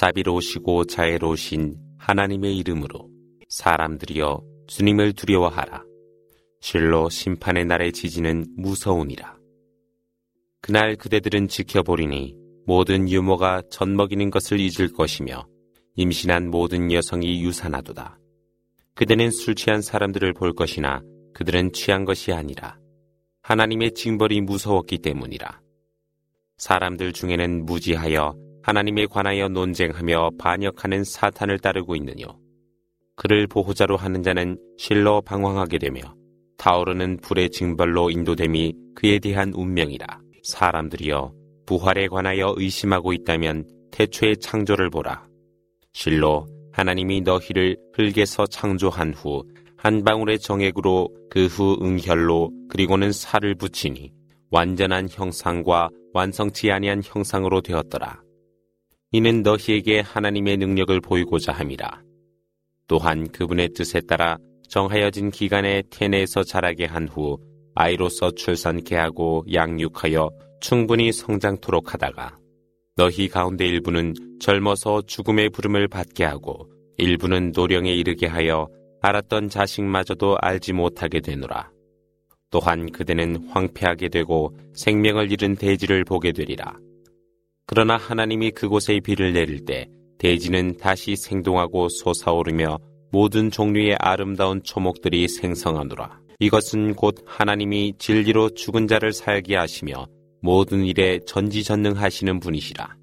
자비로우시고 자애로우신 하나님의 이름으로 사람들이여 주님을 두려워하라. 실로 심판의 날의 지지는 무서우니라. 그날 그대들은 지켜보리니 모든 유모가 젖먹이는 것을 잊을 것이며 임신한 모든 여성이 유산하도다. 그대는 술 취한 사람들을 볼 것이나 그들은 취한 것이 아니라 하나님의 징벌이 무서웠기 때문이라. 사람들 중에는 무지하여 하나님에 관하여 논쟁하며 반역하는 사탄을 따르고 있느뇨. 그를 보호자로 하는 자는 실로 방황하게 되며 타오르는 불의 징벌로 인도됨이 그에 대한 운명이라. 사람들이여 부활에 관하여 의심하고 있다면 태초의 창조를 보라. 실로 하나님이 너희를 흙에서 창조한 후 한 방울의 정액으로 그 후 응혈로 그리고는 살을 붙이니 완전한 형상과 완성치 아니한 형상으로 되었더라. 이는 너희에게 하나님의 능력을 보이고자 함이라. 또한 그분의 뜻에 따라 정하여진 기간에 태내에서 자라게 한 후 아이로서 출산케 하고 양육하여 충분히 성장토록 하다가 너희 가운데 일부는 젊어서 죽음의 부름을 받게 하고 일부는 노령에 이르게 하여 알았던 자식마저도 알지 못하게 되노라. 또한 그대는 황폐하게 되고 생명을 잃은 대지를 보게 되리라. 그러나 하나님이 그곳에 비를 내릴 때 대지는 다시 생동하고 솟아오르며 모든 종류의 아름다운 초목들이 생성하노라. 이것은 곧 하나님이 진리로 죽은 자를 살게 하시며 모든 일에 전지전능하시는 분이시라.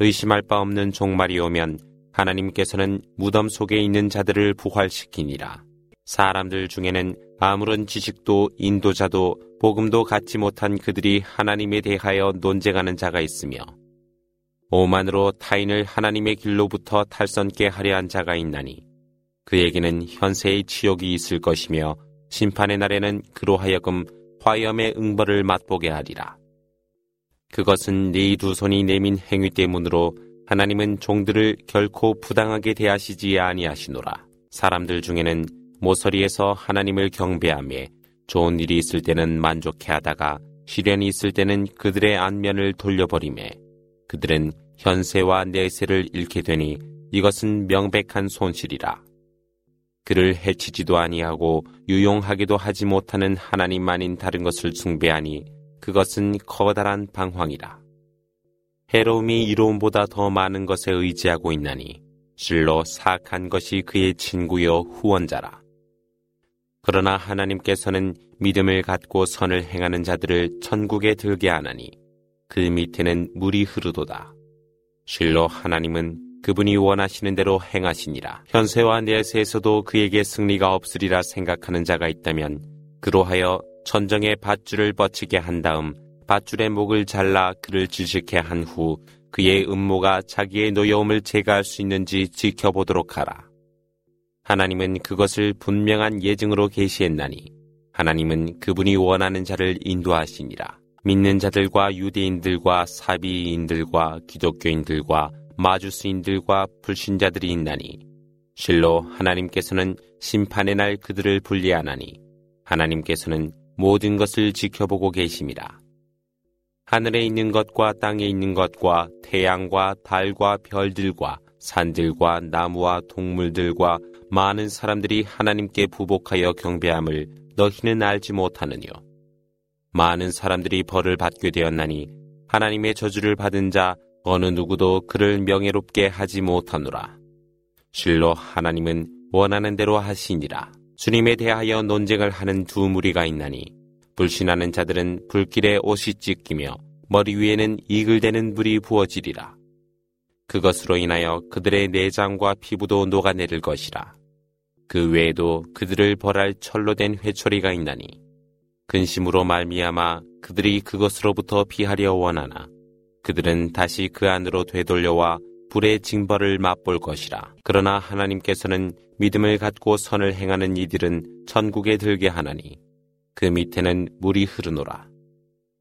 의심할 바 없는 종말이 오면 하나님께서는 무덤 속에 있는 자들을 부활시키니라. 사람들 중에는 아무런 지식도 인도자도 복음도 갖지 못한 그들이 하나님에 대하여 논쟁하는 자가 있으며 오만으로 타인을 하나님의 길로부터 탈선케 하려 한 자가 있나니 그에게는 현세의 치욕이 있을 것이며 심판의 날에는 그로 하여금 화염의 응벌을 맛보게 하리라. 그것은 네 두 손이 내민 행위 때문으로 하나님은 종들을 결코 부당하게 대하시지 아니하시노라. 사람들 중에는 모서리에서 하나님을 경배하며 좋은 일이 있을 때는 만족해 하다가 시련이 있을 때는 그들의 안면을 돌려버리매 그들은 현세와 내세를 잃게 되니 이것은 명백한 손실이라. 그를 해치지도 아니하고 유용하기도 하지 못하는 하나님만인 다른 것을 숭배하니 그것은 커다란 방황이라. 해로움이 이로움보다 더 많은 것에 의지하고 있나니 실로 사악한 것이 그의 친구여 후원자라. 그러나 하나님께서는 믿음을 갖고 선을 행하는 자들을 천국에 들게 하나니 그 밑에는 물이 흐르도다. 실로 하나님은 그분이 원하시는 대로 행하시니라. 현세와 내세에서도 그에게 승리가 없으리라 생각하는 자가 있다면 그로하여 천정의 밧줄을 뻗치게 한 다음 밧줄의 목을 잘라 그를 질식해 한 후 그의 음모가 자기의 노여움을 제거할 수 있는지 지켜보도록 하라. 하나님은 그것을 분명한 예증으로 계시했나니 하나님은 그분이 원하는 자를 인도하시니라. 믿는 자들과 유대인들과 사비인들과 기독교인들과 마주스인들과 불신자들이 있나니 실로 하나님께서는 심판의 날 그들을 분리하나니 하나님께서는 모든 것을 지켜보고 계심이라. 하늘에 있는 것과 땅에 있는 것과 태양과 달과 별들과 산들과 나무와 동물들과 많은 사람들이 하나님께 부복하여 경배함을 너희는 알지 못하느뇨. 많은 사람들이 벌을 받게 되었나니 하나님의 저주를 받은 자 어느 누구도 그를 명예롭게 하지 못하노라. 실로 하나님은 원하는 대로 하시니라. 주님에 대하여 논쟁을 하는 두 무리가 있나니 불신하는 자들은 불길에 옷이 찢기며 머리 위에는 이글대는 불이 부어지리라. 그것으로 인하여 그들의 내장과 피부도 녹아내릴 것이라. 그 외에도 그들을 벌할 철로 된 회초리가 있나니 근심으로 말미암아 그들이 그것으로부터 피하려 원하나 그들은 다시 그 안으로 되돌려와 불의 징벌을 맛볼 것이라. 그러나 하나님께서는 믿음을 갖고 선을 행하는 이들은 천국에 들게 하나니 그 밑에는 물이 흐르노라.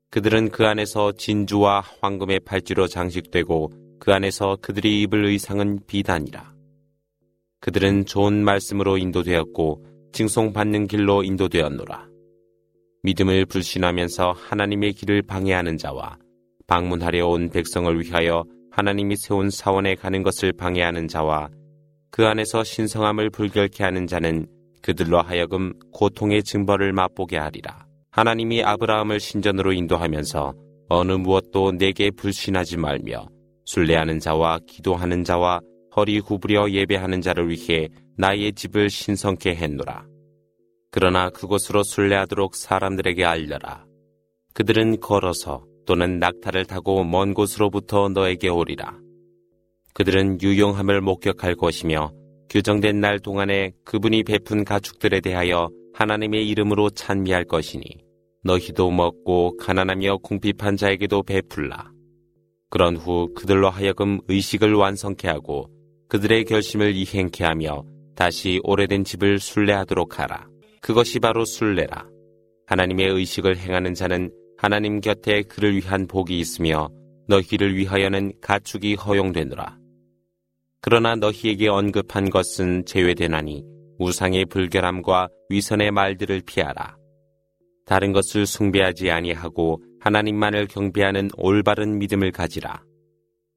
그들은 그 안에서 진주와 황금의 팔찌로 장식되고 그 안에서 그들이 입을 의상은 비단이라. 그들은 좋은 말씀으로 인도되었고 징송받는 길로 인도되었노라. 믿음을 불신하면서 하나님의 길을 방해하는 자와 방문하려 온 백성을 위하여 하나님이 세운 사원에 가는 것을 방해하는 자와 그 안에서 신성함을 불결케 하는 자는 그들로 하여금 고통의 증벌을 맛보게 하리라. 하나님이 아브라함을 신전으로 인도하면서 어느 무엇도 내게 불신하지 말며 순례하는 자와 기도하는 자와 허리 구부려 예배하는 자를 위해 나의 집을 신성케 했노라. 그러나 그곳으로 순례하도록 사람들에게 알려라. 그들은 걸어서 또는 낙타를 타고 먼 곳으로부터 너에게 오리라. 그들은 유용함을 목격할 것이며 규정된 날 동안에 그분이 베푼 가축들에 대하여 하나님의 이름으로 찬미할 것이니 너희도 먹고 가난하며 궁핍한 자에게도 베풀라. 그런 후 그들로 하여금 의식을 완성케 하고 그들의 결심을 이행케 하며 다시 오래된 집을 순례하도록 하라. 그것이 바로 순례라. 하나님의 의식을 행하는 자는 하나님 곁에 그를 위한 복이 있으며 너희를 위하여는 가축이 허용되느라. 그러나 너희에게 언급한 것은 제외되나니 우상의 불결함과 위선의 말들을 피하라. 다른 것을 숭배하지 아니하고 하나님만을 경배하는 올바른 믿음을 가지라.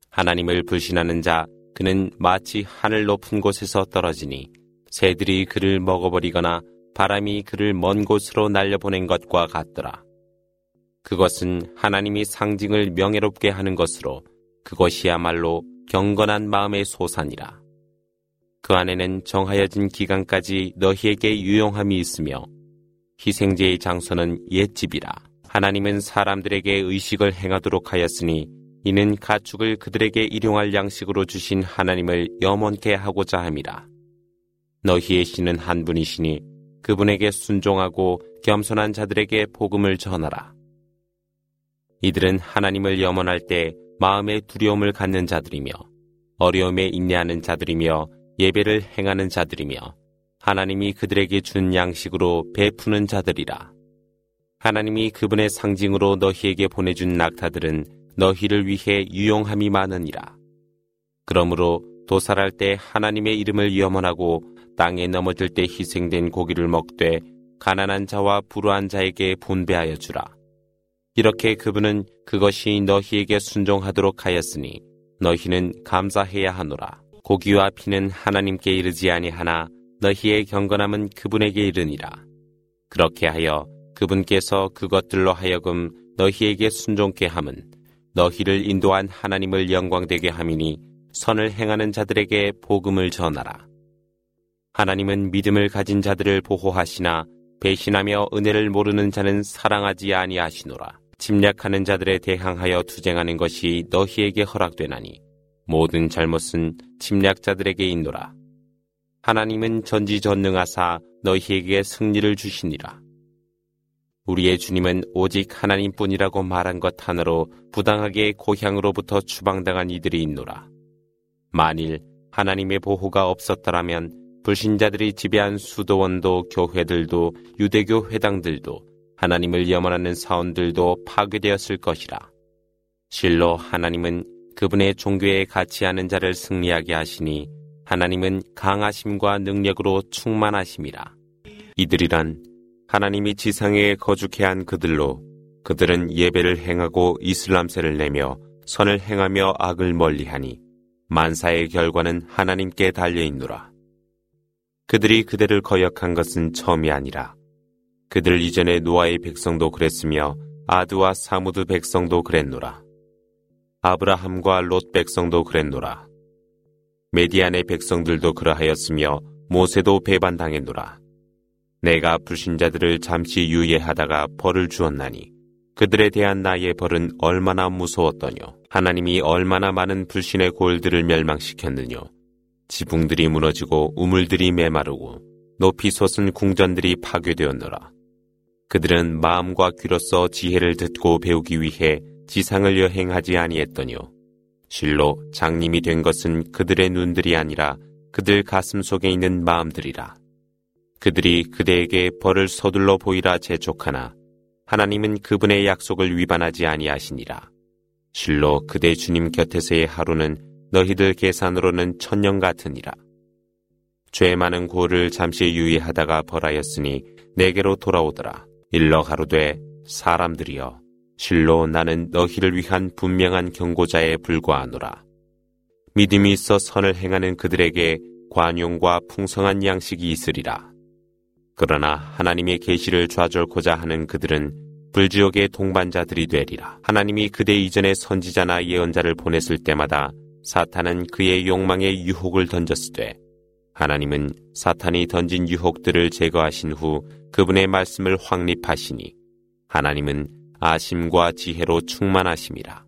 하나님을 불신하는 자 그는 마치 하늘 높은 곳에서 떨어지니 새들이 그를 먹어버리거나 바람이 그를 먼 곳으로 날려보낸 것과 같더라. 그것은 하나님이 상징을 명예롭게 하는 것으로 그것이야말로 경건한 마음의 소산이라. 그 안에는 정하여진 기간까지 너희에게 유용함이 있으며 희생제의 장소는 옛집이라. 하나님은 사람들에게 의식을 행하도록 하였으니 이는 가축을 그들에게 일용할 양식으로 주신 하나님을 염원케 하고자 함이라. 너희의 신은 한 분이시니 그분에게 순종하고 겸손한 자들에게 복음을 전하라. 이들은 하나님을 염원할 때 마음의 두려움을 갖는 자들이며 어려움에 인내하는 자들이며 예배를 행하는 자들이며 하나님이 그들에게 준 양식으로 베푸는 자들이라. 하나님이 그분의 상징으로 너희에게 보내준 낙타들은 너희를 위해 유용함이 많으니라. 그러므로 도살할 때 하나님의 이름을 염원하고 땅에 넘어질 때 희생된 고기를 먹되 가난한 자와 불우한 자에게 분배하여 주라. 이렇게 그분은 그것이 너희에게 순종하도록 하였으니 너희는 감사해야 하노라. 고기와 피는 하나님께 이르지 아니하나 너희의 경건함은 그분에게 이르니라. 그렇게 하여 그분께서 그것들로 하여금 너희에게 순종케 함은 너희를 인도한 하나님을 영광되게 함이니 선을 행하는 자들에게 복음을 전하라. 하나님은 믿음을 가진 자들을 보호하시나 배신하며 은혜를 모르는 자는 사랑하지 아니하시노라. 침략하는 자들에 대항하여 투쟁하는 것이 너희에게 허락되나니 모든 잘못은 침략자들에게 있노라. 하나님은 전지전능하사 너희에게 승리를 주시니라. 우리의 주님은 오직 하나님뿐이라고 말한 것 하나로 부당하게 고향으로부터 추방당한 이들이 있노라. 만일 하나님의 보호가 없었더라면 불신자들이 지배한 수도원도 교회들도 유대교 회당들도 하나님을 염원하는 사원들도 파괴되었을 것이라. 실로 하나님은 그분의 종교에 같이 하는 자를 승리하게 하시니 하나님은 강하심과 능력으로 충만하심이라. 이들이란 하나님이 지상에 거주케 한 그들로 그들은 예배를 행하고 이슬람세를 내며 선을 행하며 악을 멀리하니 만사의 결과는 하나님께 달려 있노라. 그들이 그대를 거역한 것은 처음이 아니라 그들 이전에 노아의 백성도 그랬으며 아드와 사무드 백성도 그랬노라. 아브라함과 롯 백성도 그랬노라. 메디안의 백성들도 그러하였으며 모세도 배반당했노라. 내가 불신자들을 잠시 유예하다가 벌을 주었나니 그들에 대한 나의 벌은 얼마나 무서웠더뇨. 하나님이 얼마나 많은 불신의 골들을 멸망시켰느뇨. 지붕들이 무너지고 우물들이 메마르고 높이 솟은 궁전들이 파괴되었노라. 그들은 마음과 귀로서 지혜를 듣고 배우기 위해 지상을 여행하지 아니했더뇨. 실로 장님이 된 것은 그들의 눈들이 아니라 그들 가슴 속에 있는 마음들이라. 그들이 그대에게 벌을 서둘러 보이라 재촉하나 하나님은 그분의 약속을 위반하지 아니하시니라. 실로 그대 주님 곁에서의 하루는 너희들 계산으로는 천년 같으니라. 죄 많은 고를 잠시 유의하다가 벌하였으니 내게로 돌아오더라. 일러 가로되 사람들이여 실로 나는 너희를 위한 분명한 경고자에 불과하노라. 믿음이 있어 선을 행하는 그들에게 관용과 풍성한 양식이 있으리라. 그러나 하나님의 계시를 좌절코자 하는 그들은 불지옥의 동반자들이 되리라. 하나님이 그대 이전에 선지자나 예언자를 보냈을 때마다 사탄은 그의 욕망에 유혹을 던졌을 때 하나님은 사탄이 던진 유혹들을 제거하신 후 그분의 말씀을 확립하시니 하나님은 아심과 지혜로 충만하심이라.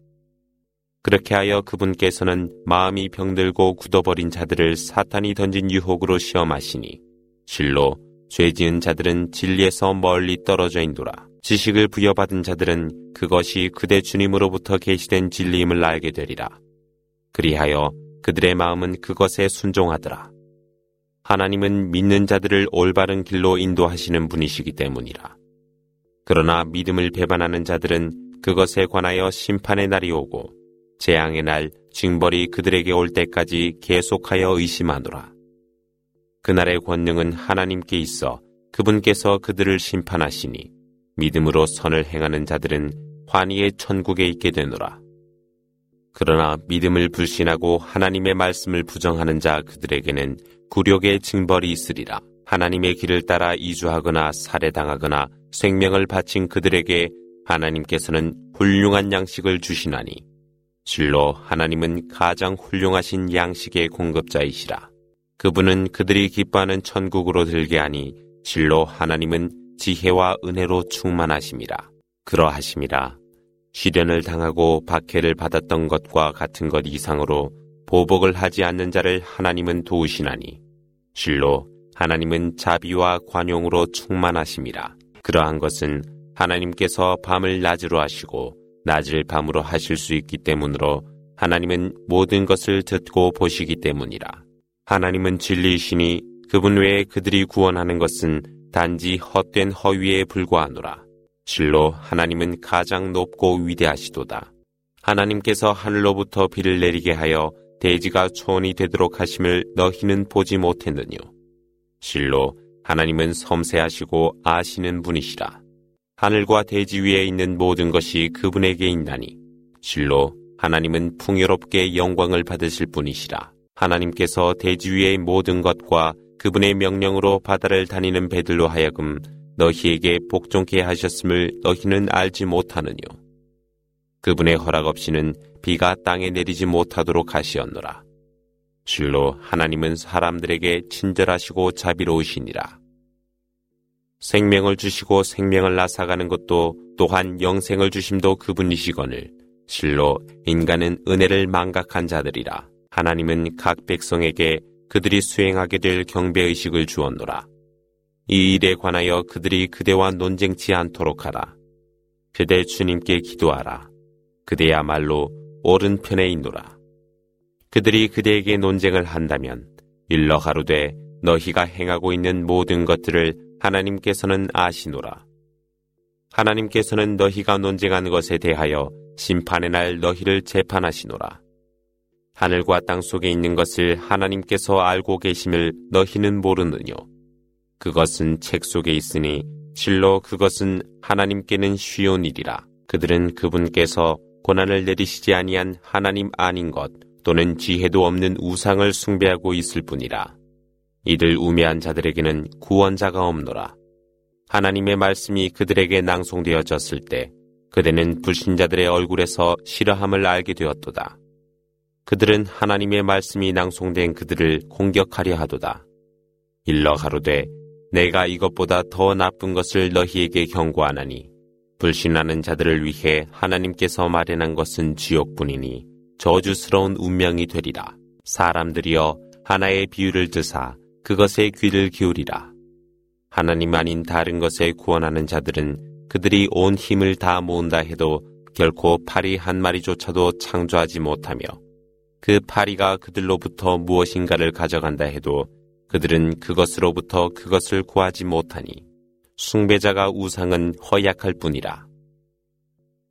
그렇게 하여 그분께서는 마음이 병들고 굳어버린 자들을 사탄이 던진 유혹으로 시험하시니 실로 죄 지은 자들은 진리에서 멀리 떨어져 있노라. 지식을 부여받은 자들은 그것이 그대 주님으로부터 계시된 진리임을 알게 되리라. 그리하여 그들의 마음은 그것에 순종하더라. 하나님은 믿는 자들을 올바른 길로 인도하시는 분이시기 때문이라. 그러나 믿음을 배반하는 자들은 그것에 관하여 심판의 날이 오고 재앙의 날 징벌이 그들에게 올 때까지 계속하여 의심하노라. 그날의 권능은 하나님께 있어 그분께서 그들을 심판하시니 믿음으로 선을 행하는 자들은 환희의 천국에 있게 되노라. 그러나 믿음을 불신하고 하나님의 말씀을 부정하는 자 그들에게는 굴욕의 징벌이 있으리라. 하나님의 길을 따라 이주하거나 살해당하거나 생명을 바친 그들에게 하나님께서는 훌륭한 양식을 주시나니 실로 하나님은 가장 훌륭하신 양식의 공급자이시라. 그분은 그들이 기뻐하는 천국으로 들게 하니 실로 하나님은 지혜와 은혜로 충만하심이라. 그러하심이라. 시련을 당하고 박해를 받았던 것과 같은 것 이상으로 보복을 하지 않는 자를 하나님은 도우시나니 실로 하나님은 자비와 관용으로 충만하심이라. 그러한 것은 하나님께서 밤을 낮으로 하시고 낮을 밤으로 하실 수 있기 때문으로 하나님은 모든 것을 듣고 보시기 때문이라. 하나님은 진리이시니 그분 외에 그들이 구원하는 것은 단지 헛된 허위에 불과하노라. 실로 하나님은 가장 높고 위대하시도다. 하나님께서 하늘로부터 비를 내리게 하여 대지가 초원이 되도록 하심을 너희는 보지 못했느뇨. 실로 하나님은 섬세하시고 아시는 분이시라. 하늘과 대지 위에 있는 모든 것이 그분에게 있나니 실로 하나님은 풍요롭게 영광을 받으실 분이시라. 하나님께서 대지 위의 모든 것과 그분의 명령으로 바다를 다니는 배들로 하여금 너희에게 복종케 하셨음을 너희는 알지 못하느뇨. 그분의 허락 없이는 비가 땅에 내리지 못하도록 하시었노라. 실로 하나님은 사람들에게 친절하시고 자비로우시니라. 생명을 주시고 생명을 나사가는 것도 또한 영생을 주심도 그분이시거늘 실로 인간은 은혜를 망각한 자들이라 하나님은 각 백성에게 그들이 수행하게 될 경배 의식을 주었노라. 이 일에 관하여 그들이 그대와 논쟁치 않도록 하라. 그대 주님께 기도하라. 그대야말로 오른편에 있노라. 그들이 그대에게 논쟁을 한다면 일러 가로되 너희가 행하고 있는 모든 것들을 하나님께서는 아시노라. 하나님께서는 너희가 논쟁한 것에 대하여 심판의 날 너희를 재판하시노라. 하늘과 땅 속에 있는 것을 하나님께서 알고 계심을 너희는 모르느뇨. 그것은 책 속에 있으니 실로 그것은 하나님께는 쉬운 일이라. 그들은 그분께서 고난을 내리시지 아니한 하나님 아닌 것 또는 지혜도 없는 우상을 숭배하고 있을 뿐이라. 이들 우매한 자들에게는 구원자가 없노라. 하나님의 말씀이 그들에게 낭송되어졌을 때 그대는 불신자들의 얼굴에서 싫어함을 알게 되었도다. 그들은 하나님의 말씀이 낭송된 그들을 공격하려 하도다. 일러 가로되 내가 이것보다 더 나쁜 것을 너희에게 경고하나니 불신하는 자들을 위해 하나님께서 마련한 것은 지옥뿐이니 저주스러운 운명이 되리라. 사람들이여 하나의 비유를 드사 그것에 귀를 기울이라. 하나님 아닌 다른 것에 구원하는 자들은 그들이 온 힘을 다 모은다 해도 결코 파리 한 마리조차도 창조하지 못하며 그 파리가 그들로부터 무엇인가를 가져간다 해도 그들은 그것으로부터 그것을 구하지 못하니 숭배자가 우상은 허약할 뿐이라.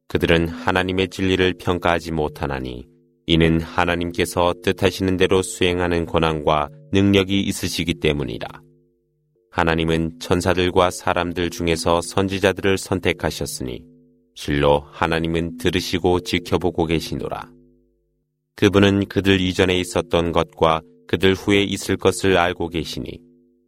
그들은 하나님의 진리를 평가하지 못하나니 이는 하나님께서 뜻하시는 대로 수행하는 권한과 능력이 있으시기 때문이라. 하나님은 천사들과 사람들 중에서 선지자들을 선택하셨으니 실로 하나님은 들으시고 지켜보고 계시노라. 그분은 그들 이전에 있었던 것과 그들 후에 있을 것을 알고 계시니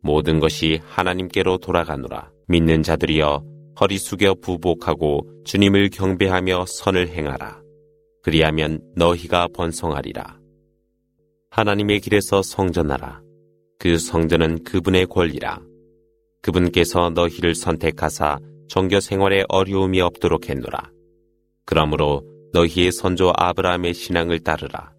모든 것이 하나님께로 돌아가노라. 믿는 자들이여 허리 숙여 부복하고 주님을 경배하며 선을 행하라. 그리하면 너희가 번성하리라. 하나님의 길에서 성전하라. 그 성전은 그분의 권리라. 그분께서 너희를 선택하사 정교 생활에 어려움이 없도록 했노라. 그러므로 너희의 선조 아브라함의 신앙을 따르라.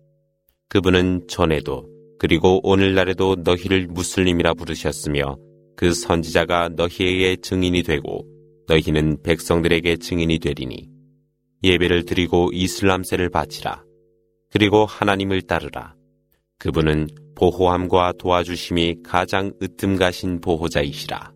그분은 전에도 그리고 오늘날에도 너희를 무슬림이라 부르셨으며 그 선지자가 너희에게 증인이 되고 너희는 백성들에게 증인이 되리니 예배를 드리고 이슬람세를 바치라. 그리고 하나님을 따르라. 그분은 보호함과 도와주심이 가장 으뜸가신 보호자이시라.